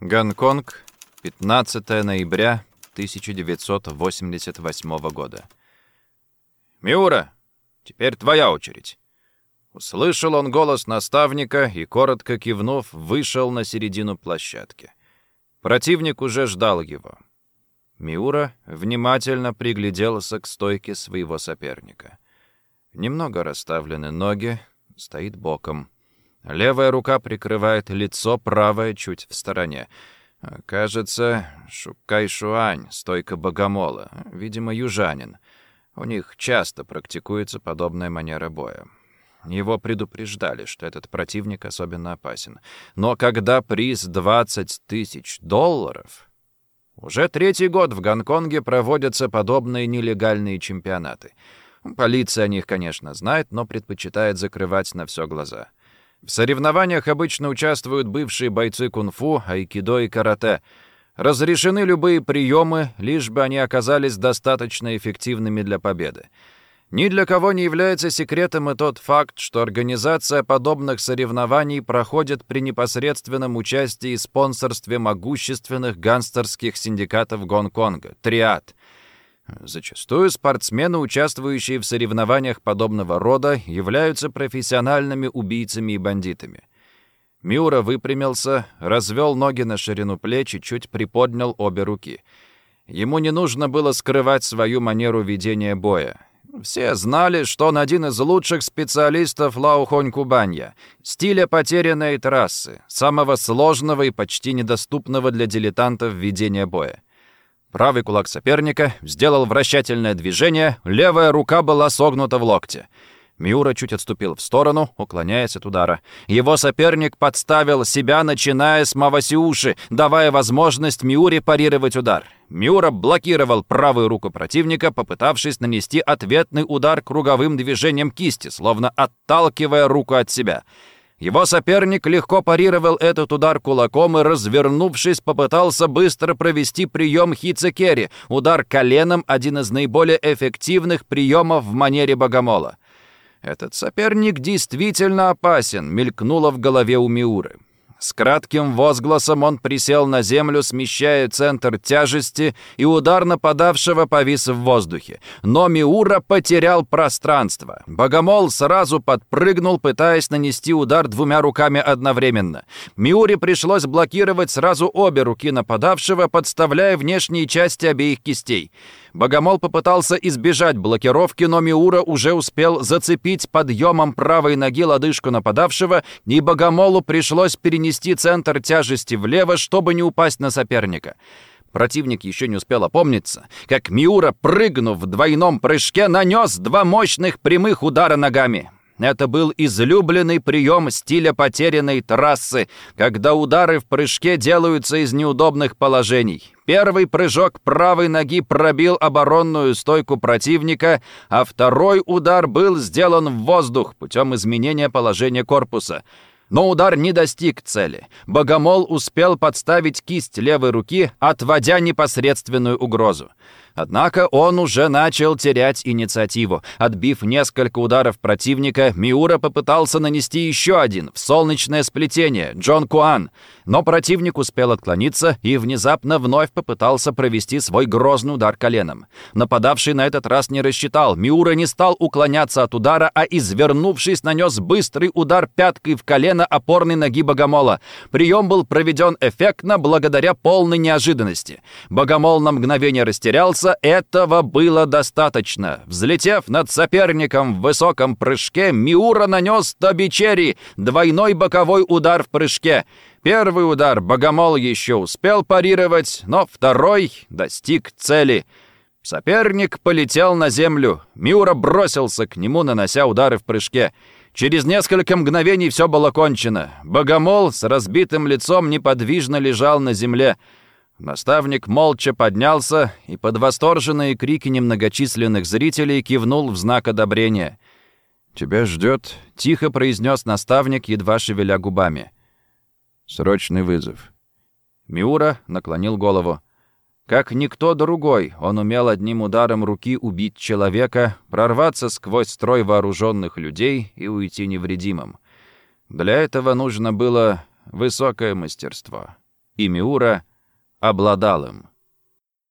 Гонконг, 15 ноября 1988 года. «Миура, теперь твоя очередь». Услышал он голос наставника и, коротко кивнув, вышел на середину площадки. Противник уже ждал его. Миура внимательно пригляделся к стойке своего соперника. Немного расставлены ноги, стоит боком. Левая рука прикрывает лицо, правая чуть в стороне. Кажется, Шукай-Шуань, стойка богомола, видимо, южанин. У них часто практикуется подобная манера боя. Его предупреждали, что этот противник особенно опасен. Но когда приз 20 тысяч долларов... Уже третий год в Гонконге проводятся подобные нелегальные чемпионаты. Полиция о них, конечно, знает, но предпочитает закрывать на все глаза. В соревнованиях обычно участвуют бывшие бойцы кунг-фу, айкидо и карате. Разрешены любые приемы, лишь бы они оказались достаточно эффективными для победы. Ни для кого не является секретом и тот факт, что организация подобных соревнований проходит при непосредственном участии и спонсорстве могущественных гангстерских синдикатов Гонконга – «Триад», Зачастую спортсмены, участвующие в соревнованиях подобного рода, являются профессиональными убийцами и бандитами. Миура выпрямился, развел ноги на ширину плеч и чуть приподнял обе руки. Ему не нужно было скрывать свою манеру ведения боя. Все знали, что он один из лучших специалистов Лаухонь-Кубанья, стиля потерянной трассы, самого сложного и почти недоступного для дилетантов ведения боя. Правый кулак соперника сделал вращательное движение, левая рука была согнута в локте. Миура чуть отступил в сторону, уклоняясь от удара. Его соперник подставил себя, начиная с Мавасиуши, давая возможность Миуре парировать удар. Миура блокировал правую руку противника, попытавшись нанести ответный удар круговым движением кисти, словно отталкивая руку от себя. Его соперник легко парировал этот удар кулаком и, развернувшись, попытался быстро провести прием Хицекери. Удар коленом — один из наиболее эффективных приемов в манере богомола. Этот соперник действительно опасен, мелькнуло в голове у Миуры. С кратким возгласом он присел на землю, смещая центр тяжести, и удар нападавшего повис в воздухе. Но Миура потерял пространство. Богомол сразу подпрыгнул, пытаясь нанести удар двумя руками одновременно. Миуре пришлось блокировать сразу обе руки нападавшего, подставляя внешние части обеих кистей. Богомол попытался избежать блокировки, но Миура уже успел зацепить подъемом правой ноги лодыжку нападавшего, и Богомолу пришлось перенести центр тяжести влево, чтобы не упасть на соперника. Противник еще не успел опомниться, как Миура, прыгнув в двойном прыжке, нанес два мощных прямых удара ногами. Это был излюбленный прием стиля потерянной трассы, когда удары в прыжке делаются из неудобных положений. Первый прыжок правой ноги пробил оборонную стойку противника, а второй удар был сделан в воздух путем изменения положения корпуса. Но удар не достиг цели. Богомол успел подставить кисть левой руки, отводя непосредственную угрозу. Однако он уже начал терять инициативу. Отбив несколько ударов противника, Миура попытался нанести еще один в солнечное сплетение, Джон Куан. Но противник успел отклониться и внезапно вновь попытался провести свой грозный удар коленом. Нападавший на этот раз не рассчитал. Миура не стал уклоняться от удара, а извернувшись, нанес быстрый удар пяткой в колено опорной ноги Богомола. Прием был проведен эффектно благодаря полной неожиданности. Богомол на мгновение растерялся, Каза этого было достаточно. Взлетев над соперником в высоком прыжке, Миура нанес Тобичери двойной боковой удар в прыжке. Первый удар Богомол еще успел парировать, но второй достиг цели. Соперник полетел на землю. Миура бросился к нему, нанося удары в прыжке. Через несколько мгновений все было кончено. Богомол с разбитым лицом неподвижно лежал на земле. Наставник молча поднялся и под восторженные крики немногочисленных зрителей кивнул в знак одобрения. «Тебя ждет», — тихо произнес наставник, едва шевеля губами. «Срочный вызов». Миура наклонил голову. Как никто другой, он умел одним ударом руки убить человека, прорваться сквозь строй вооруженных людей и уйти невредимым. Для этого нужно было высокое мастерство. и Миура обладал им.